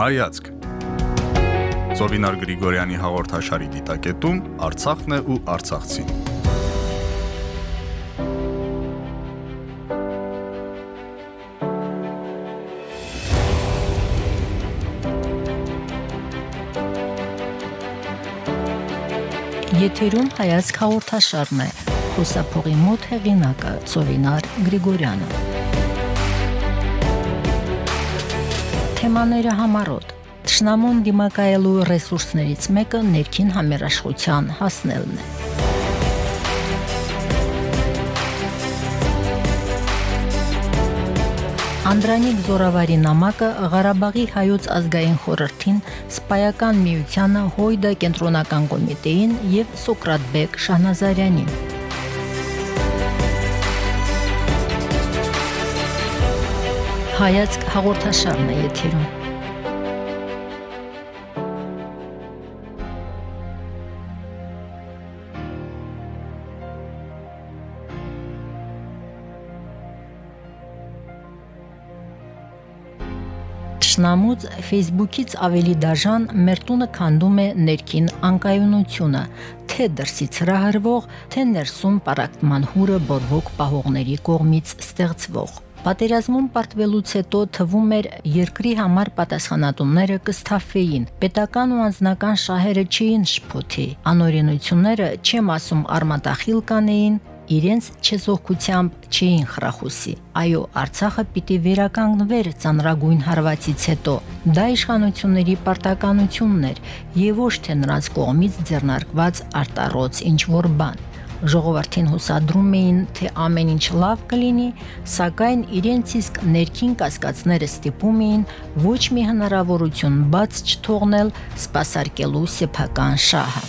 Հայացք Զովինար Գրիգորյանի հաղորդաշարի դիտակետում Արցախն է ու Արցախցին։ Եթերում հայացք հաղորդաշարն է։ Խոսափողի մոտ հեղինակը Զովինար Գրիգորյանը։ Թեմաները համառոտ. Տշնամուն դիմակայելու ռեսուրսներից մեկը ներքին համերաշխության հասնելն է։ Անդրանիկ Զորավարի նամակը Ղարաբաղի հայոց ազգային խորհրդին, Սպայական միությանը, Հույդա կենտրոնական կոմիտեին եւ Սոկրատ Բեկ Շահնազարյանին։ հայացք հաղորդաշարն է եթերում։ Տշնամուց Facebook-ից ավելի դաժան մեր տունը քանդում է ներքին անկայունությունը, թե դրսից հրահրվող, թե ներսում պարակտման հուրը բորբոք պահողների կողմից ստեղծվող։ Պատերազմում պարտվելուց հետո թվում էր երկրի համար պատասխանատունները կստաֆեին, պետական ու անձնական շահերը չէին շփոթի, անօրենությունները չեմ ասում արմատախիլ կանեին, իրենց չեզոքությամբ չէին խրախուսի։ Այո, Արցախը պիտի վերականգնվեր ծանրագույն հարվածից հետո։ Դա իշխանությունների պարտականությունն էր եւ ոչ թե նրանց կողմից ձեռնարկված արտառոց ինչ որ բան ժողովրդին հուսադրում էին, թե ամեն ինչ լավ կլինի, սակայն իրենց իսկ ներքին կասկածները ստիպում էին ոչ մի հնարավորություն բաց չթողնել սпасարկելու սեփական շահը։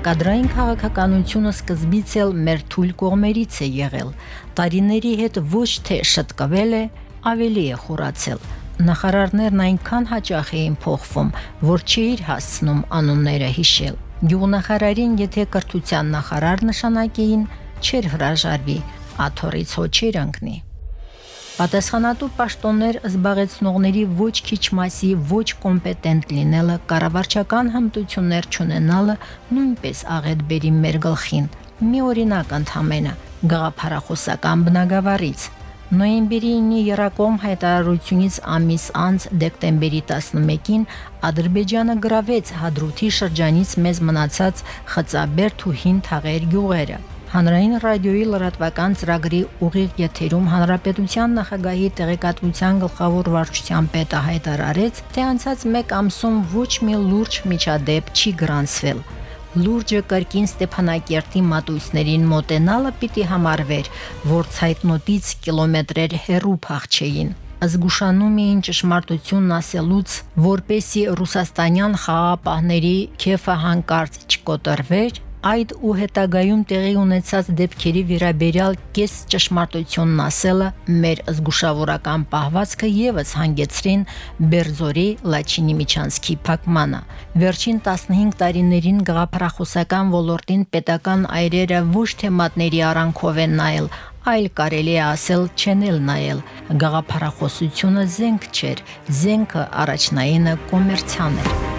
Կադրային քաղաքականությունը սկզբից էլ մեր թույլ կողմերից է եղել։ Տարիների հետ ոչ թե շտկվել է, ավելի է խորացել նախարարներն այնքան հաճախ էին փոխվում, որ չէիր հասցնում անունները հիշել։ Գյուղնախարարին եթե կրթության նախարար նշանակեին, չէր հրաժարվի, աթորից հո չէր ընկնի։ Պատասխանատու պաշտոններ զբաղեցնողների ոչ քիչ մասի ոչ կոմպետենտ լինելը, կառավարչական հմտություններ չունենալը նույնպես աղետ բերի մեր գլխին։ Մի օրինակ ընդհանրապես գաղափարախոսական բնագավառից Նոյեմբերի 9-ի Երակոմ հայտարարությունից ամիս անց դեկտեմբերի 11-ին Ադրբեջանը գրավեց Հադրութի շրջանից մեզ մնացած Խծաբերդ ու Հին թաղեր գյուղերը։ Հանրային ռադիոյի լրատվական ծրագրի ուղիղ եթերում հանրապետության նախագահի տեղեկատվության գլխավոր վարչության պետը հայտարարեց, թե անցած 1 ամսում ոչ մի լուրջ միջադեպ չի գրանցվել լուրջը կրկին Ստեփանակերտի մատույցներին մոտենալը պիտի համարվեր, որ ցայտնոտից կիլոմետրեր հեռու փախչեին զգուշանում էին ճշմարտությունն ասելուց, որպեսի ռուսաստանյան խաղապահների քեֆը հանկարծ չկոտրվեր, այդ ու հետագայում տեղի ունեցած դեպքերի վերաբերյալ կես ճշմարտությունն ասելը մեր զգուշավորական պահվածքը եւս հանգեցրին Բերձորի Լաչինի միջանցքի փակմանը։ Վերջին 15 տարիներին գաղափարախոսական ոլորտին պետական այրերը ոչ թե մատների արանքով են նայել, այլ կարելի է ասել չեն էլ նայել։ Գաղափարախոսությունը զենք չէր, զենքը առաջնայինը կոմերցիան էր։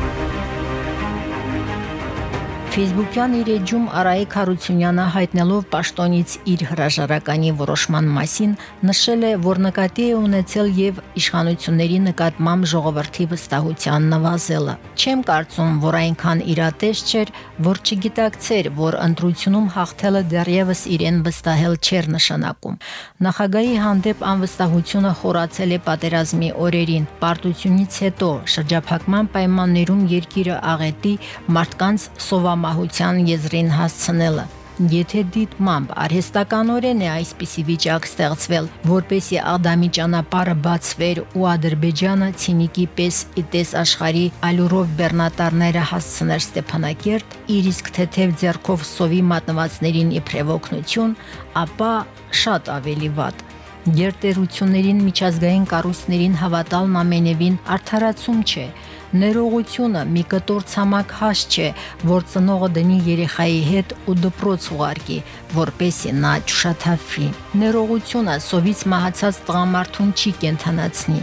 Facebook-յան իր էջում Արայիկ Հարությունյանը հայտնելով պաշտոնից իր հրաժարականի որոշման մասին նշել է, որ նկատի է ունեցել եւ իշխանությունների նկատմամբ ժողովրդի վստահության նվազելը։ Չեմ կարծում, որ այնքան իրատես չէր, որ չգիտակցեր, որ ընտրությունում հաղթելը դեռևս իրեն վստահել չէր նշանակում։ Նախագահի հանդեպ անվստահությունը խորացել է պատերազմի օրերին, պարտությունից հետո շրջափակման պայմաններում երկիրը աղետի մարդկանց սովամ մահության եզրին հասցնելը։ Եթե դիտմամբ արհեստականորեն է այսպիսի վիճակ ստեղծվել, որպեսի Ադամի ճանապարհը բացվեր ու Ադրբեջանը ցինիկի պես իտես աշխարի ալյուրով բեռնատարները հասցներ Ստեփանակերտ, իր իսկ թեթև ձեռքով սովի մատնվածներին իբրև օգնություն, ապա շատ ավելի վատ Գերտերություններին միջազգային կառույցներին հավատալն ամենևին արդարացում չէ, Ներողությունը մի կտոր ցամաք հաշ չէ, որ ծնողը դնի երեխայի հետ ու դպրոց ուղարկի, որպեսի նա ճշաթափվի։ Ներողությունը սովից մահացած տղամարդուն չի կենթանացնի,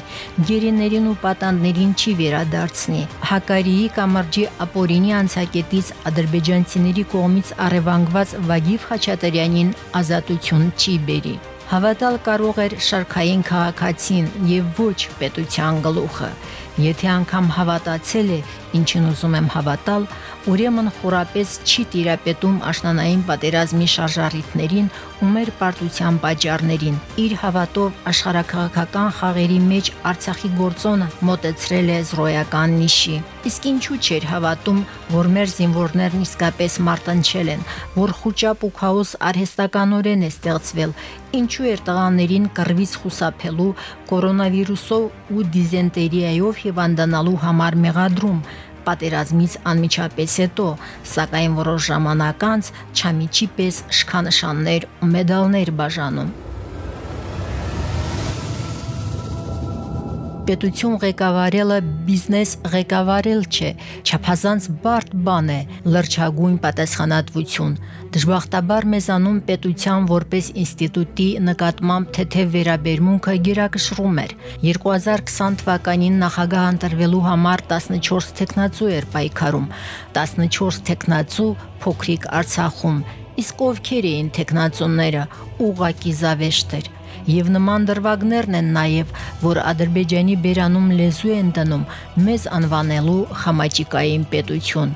գերիներին ու պատանդներին չի վերադարձնի։ Հակարիի կամրջի ապորինի անցակետից ադրբեջանցիների կողմից առևանգված Վագիվ Խաչատրյանին ազատություն չի բերի։ Հավատալ կարող էր շարքային քաղաքացին եւ ոչ պետության գլուխը։ Եթե անգամ հավատացել է, ինչին ուզում եմ հավատալ, ուրեմն խորապես չի տիրապետում աշնանային պատերազմի շարժառիթներին ու մեր պարտության պատճառներին։ Իր հավատով աշխարհակաղակական խաղերի մեջ Արցախի գործոնը մոտեցրել է զրոյական նիշի։ Իսկ ինչու չէր հավատում, որ մեր զինվորներն իսկապես մարտնչել են, որ խոճապ ու քաոս արհեստականորեն է ստեղծվել, ինչու էր տղաներին կռվից խուսափելու կորոնավիրուսով ու դիզենտերիայով հիվանդանալու համար մեղադրում պատերազմից անմիջապես հետո, սակայն որոշ ժամանակ անց չամիջի պես շքանշաններ ու մեդալներ բաժանում։ պետություն ղեկավարելը բիզնես ղեկավարել չէ, չափազանց բարդ բան է, լրջագույն պատասխանատվություն։ Դժբախտաբար մեզանում պետության որպես ինստիտուտի նկատմամբ թեթև վերաբերմունքը գերակշռում էր։ 2020 թվականին նախագահ ընտրվելու համար 14 տեխնացու էր պայքարում, 14 տեխնացու փոքրիկ Արցախում։ Իսկ ովքեր էին տեխնացուները, ուղակի զավեշտեր եւ նման դրվագներն են նաեւ, որ Ադրբեջանի բերանում լեզու են դնում մեզ անվանելու խամաճիկային պետություն։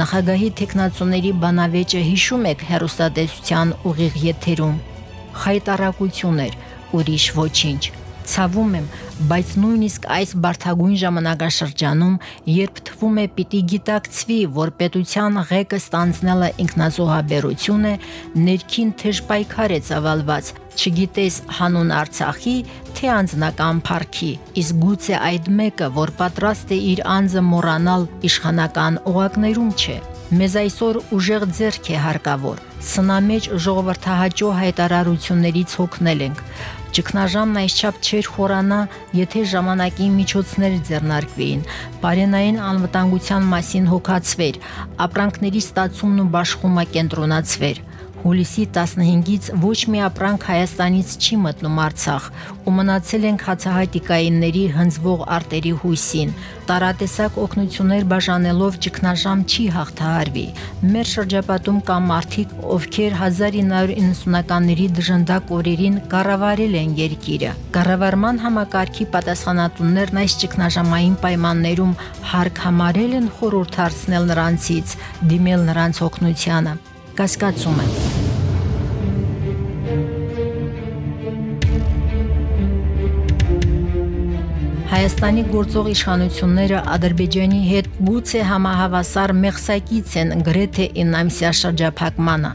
Նախագահի տեխնացուների բանավեճը հիշում եք հերոստատեսության ուղիղ եթերում։ Խայտարակություն էր, ուրիշ ոչինչ ցավում եմ, բայց նույնիսկ այս բարթագույն ժամանակաշրջանում, երբ թվում է պիտի գիտակցվի, որ պետության ղեկը ստանձնելը ինքնազոհաբերություն է, ներքին թեժ պայքար է ծավալված, չգիտես հանուն Արցախի, թե անձնական փառքի, իսկ գուցե այդ մեկը, որ պատրաստ է իր անձը մոռանալ իշխանական օղակներում չէ։ Մեզ այսօր ուժեղ ձեռք է հարկավոր։ Սնամեջ ժողովրդահաճո հայտարարություններից հոգնել ենք։ Ճգնաժամն այսչափ չէր խորանա, եթե ժամանակի միջոցներ ձեռնարկվեին, բարենային անվտանգության մասին հոգացվեր, ապրանքների ստացումն ու բաշխումը կենտրոնացվեր։ Հուլիսի 15-ից ոչ մի ապրանք Հայաստանից չի մտնում Արցախ, ու մնացել ենք հացահատիկայինների հնձվող արտերի հույսին։ Տարատեսակ օգնություններ բաժանելով ճգնաժամ չի հաղթահարվի։ Մեր շրջապատում կա մարդիկ, ովքեր 1990-ականների դժնդակ օրերին կառավարել են երկիրը։ Կառավարման համակարգի պատասխանատուններն այս ճգնաժամային պայմաններում հարկ համարել են խորհրդարցնել նրանցից, դիմել նրանց օգնությանը կասկածում եմ։ Հայաստանի գործող իշխանությունները Ադրբեջանի հետ գուցե համահավասար մեղսակից են գրեթե 9 ամսյա շրջափակմանը,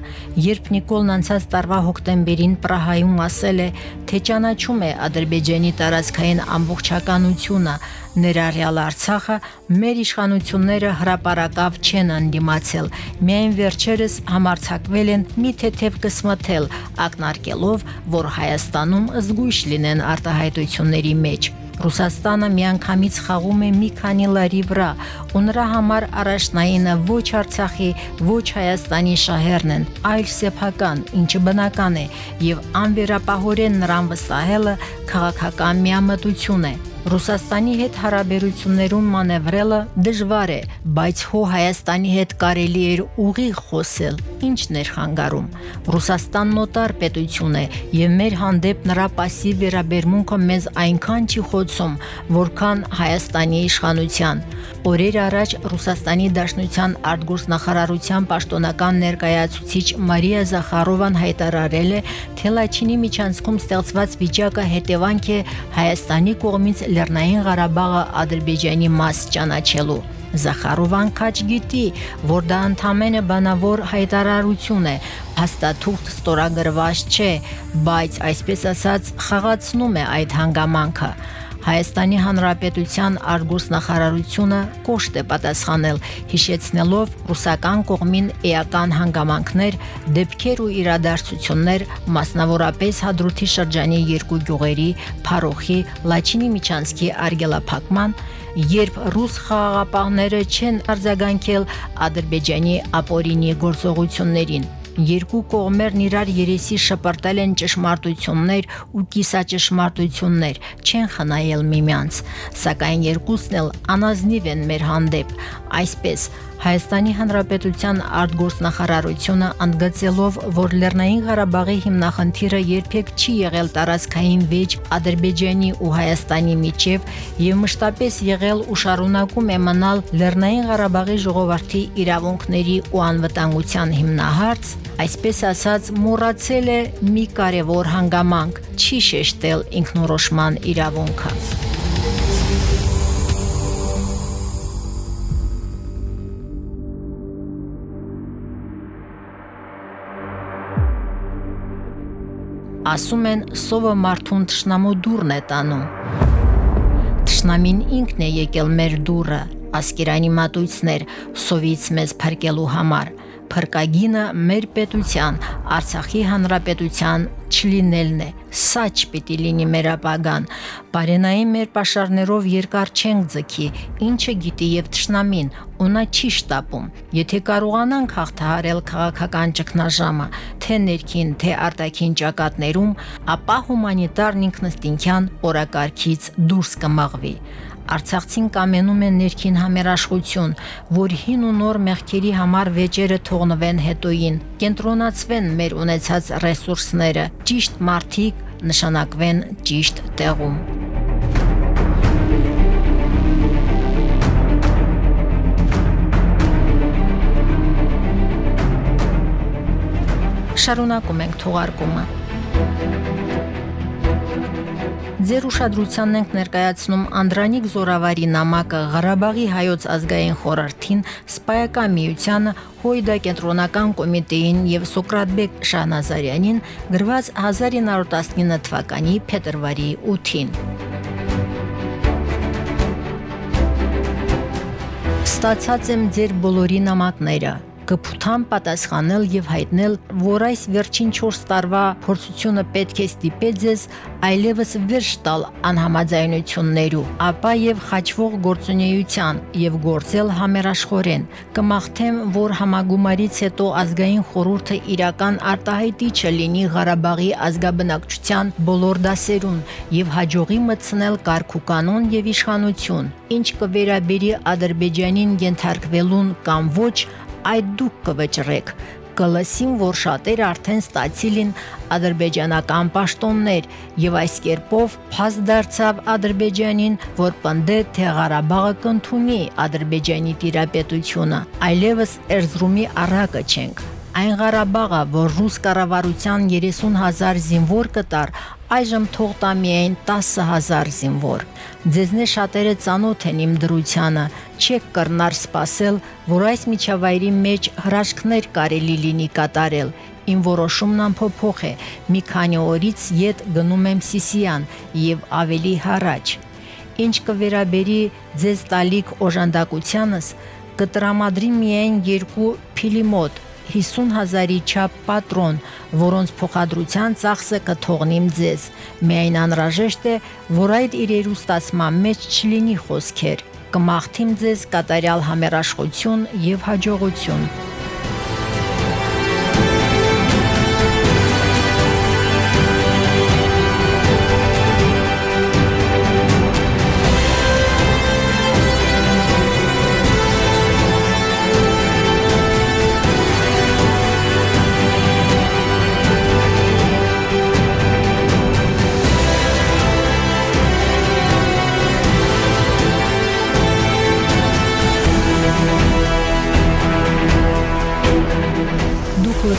երբ Նիկոլն անցած տարվա հոկտեմբերին Պրահայում ասել է, թե ճանաչում է Ադրբեջանի տարածքային ամբողջականությունը, ներառյալ Արցախը, մեր իշխանությունները հրաապարակավ չեն անդիմացել։ Միայն վերջերս համարցակվել են մի թեթև կսմթել, ակնարկելով, որ Հայաստանում զգույշ լինեն արտահայտությունների մեջ։ Ռուսաստանը միանգամից խաղում է մի քանի լարի վրա, ու նրա համար առաջնայինը ոչ Արցախի, ոչ Հայաստանի շահերն են, այլ սեփական, ինչը բնական է, եւ անվերապահորեն նրան վստահելը քաղաքական միամտություն է։ Ռուսաստանի հետ հարաբերություններում մանևրելը դժվար է, բայց հո Հայաստանի հետ կարելի էր ուղիղ խոսել։ Ինչն էր խանգարում։ Ռուսաստանն օտար պետություն է եւ մեր հանդեպ նրա пассив վերաբերմունքը մեզ այնքան չի խոցում, որքան Հայաստանի իշխանության։ Օրեր առաջ Ռուսաստանի Դաշնության արտգործնախարարության պաշտոնական ներկայացուցիչ Մարիա Զախարովան հայտարարել է, թե Լաչինի միջանցքում ստեղծված վիճակը հետևանք է Հայաստանի կողմից Լեռնային Ղարաբաղը Ադրբեջանի մաս ճանաչելու։ Զախարովան քաչ գիտի, որ դա ընդամենը բանավոր հայտարարություն է, հաստատուղթ ստորագրված չէ, բայց այսպես ասած խաղացնում է այդ հանգամանքը։ Հայաստանի Հանրապետության արգուսնախարարությունը կոշտ է պատասխանել, հիշեցնելով ռուսական կողմին էական հանգամանքներ, դեպքեր ու իրադարձություններ, մասնավորապես Հադրութի շրջանի երկու գյուղերի Փարոխի Լաչինի Միչանսկի արգելափակման երբ ռուս խաղաղապահները չեն արձագանքել Ադրբեջանի ապօրինի գործողություններին երկու կողմերն իրար երեսի շպրտել են ճշմարտություններ ու կիսաճշմարտություններ, չեն խնայել միմյանց, սակայն երկուսն էլ անազնիվ են մեր հանդեպ։ Այսպես Հայաստանի Հանրապետության արտգործնախարարությունը ընդգծելով, որ Լեռնային Ղարաբաղի հիմնախնդիրը երբեք չի եղել տարածքային վեճ Ադրբեջանի ու Հայաստանի միջև եւ մշտապես եղել ու շարունակում է մնալ Լեռնային Ղարաբաղի ժողովրդի իրավունքների ու անվտանգության հիմնահարց, այսպես ասած, մոռացել է մի կարևոր հանգամանք՝ չի շեշտել ինքնորոշման իրավունքը։ Ասում են սովը մարդուն ճշնամու դուրն է տանում։ Ճշնամին ինքն է եկել մեր դուրը, ասկերանի մատույցներ սովից մեզ փրկելու համար փրկագինը մեր պետության, Արցախի հանրապետության չլինելն է։ Սա չպիտի լինի մեր ապագան։ Բարենային մեր pašարներով երկար չենք ձգի, ինչը գիտի եւ ճշնամին, ու նա չի շտապում։ Եթե կարողանանք հաղթահարել քաղաքական ճգնաժամը, թե ներքին, թե արտաքին ճակատներում, ապա հումանիտարն ինքնստինքյան օրակարգից դուրս կմաղվի։ Արցախցին կամենում են ներքին համերաշխություն, որ հին ու նոր մեղքերի համար վեճերը թողնվեն հետոին, կենտրոնացվեն մեր ունեցած ռեսուրսները, ճիշտ մարդիկ նշանակվեն ճիշտ տեղում։ Շարունակում ենք թողարկումը։ Ձեր ուշադրությանն ենք ներկայացնում Անդրանիկ Զորավարի նամակը Ղարաբաղի հայոց ազգային խորհրդին, Սպայական միությանը, Հույդա կենտրոնական կոմիտեին եւ Սոկրատբեկ Շահնազարյանին գրված 1919 թվականի փետրվարի 8-ին։ Ստացած եմ ձեր բոլորի նամակները կփութան պատասխանել եւ հայտնել, որ այս վերջին 4 տարվա փորձությունը պետք է ստիպե ձեզ այլևս վերջ տալ անհամաձայնություններու, ապա եւ խաչվող գործունեության եւ գործել համերաշխորեն։ Կմաղթեմ, որ համագումարից հետո ազգային խորհուրդը իրական արտահայտիչը լինի Ղարաբաղի ազգաբնակչության բոլոր դասերուն եւ հաջողի մտցնել կարգուկանոն եւ իշխանություն, ինչ կվերաբերի Ադրբեջանին ենթարկվելուն կամ ոչ այդ դուք կվճռեք կլսին, որ շատեր արդեն ստացիլին ադրբեջանական պաշտոններ եւ այս կերպով փաս դարձավ Ադրբեջանին, որ պնդե թե Ղարաբաղը կընդունի Ադրբեջանի տիրապետությունը։ Այլևս Էրզրումի առակը չենք այն Ղարաբաղը, որ ռուս կառավարության 30000 զինվոր կտար, այժմ թող տա միայն 10000 զինվոր։ Ձեզնե շատերը ծանոթ են իմ դրությանը, չեք կռնար սпасել, որ այս միջավայրի մեջ հրաշքներ կարելի լինի կատարել։ Իմ որոշումն ամփոփող է։ Մի քանի օրից իդ գնում եմ Սիսիան եւ ավելի հառաջ։ Ինչ կվերաբերի ձեզ տալիք օժանդակությանս, կտրամադրի միայն երկու փիլիմոտ, 50 հազարի չափ պատրոն, որոնց փոխադրության ծախսը կթողնիմ ձեզ։ Միայն անհրաժեշտ է, որ այդ իրերու ստացման մեջ չլինի խոսքեր։ Կմաղթիմ ձեզ կատարյալ համերաշխություն եւ հաջողություն։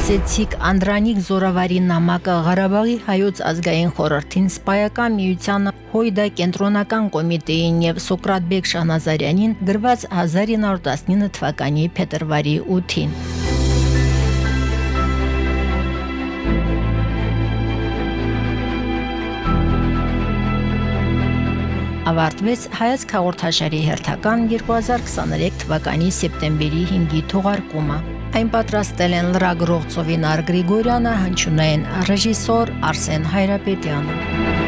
լսեցիք Անդրանիկ Զորավարի նամակը Ղարաբաղի հայոց ազգային խորհրդին, Սպայական միությանը, Հույդա կենտրոնական կոմիտեին եւ Սոկրատբեկ Շանազարյանին գրված 1919 թվականի փետրվարի 8-ին։ ավարտվեց հայացք հաղորդաշարի հերթական 2023 թվականի սեպտեմբերի 5-ի թողարկումը։ Այն պատրաստել են լրագրող Ծովինար Գրիգորյանը, հնչյունային ռեժիսոր Արսեն Հայրապետյանը։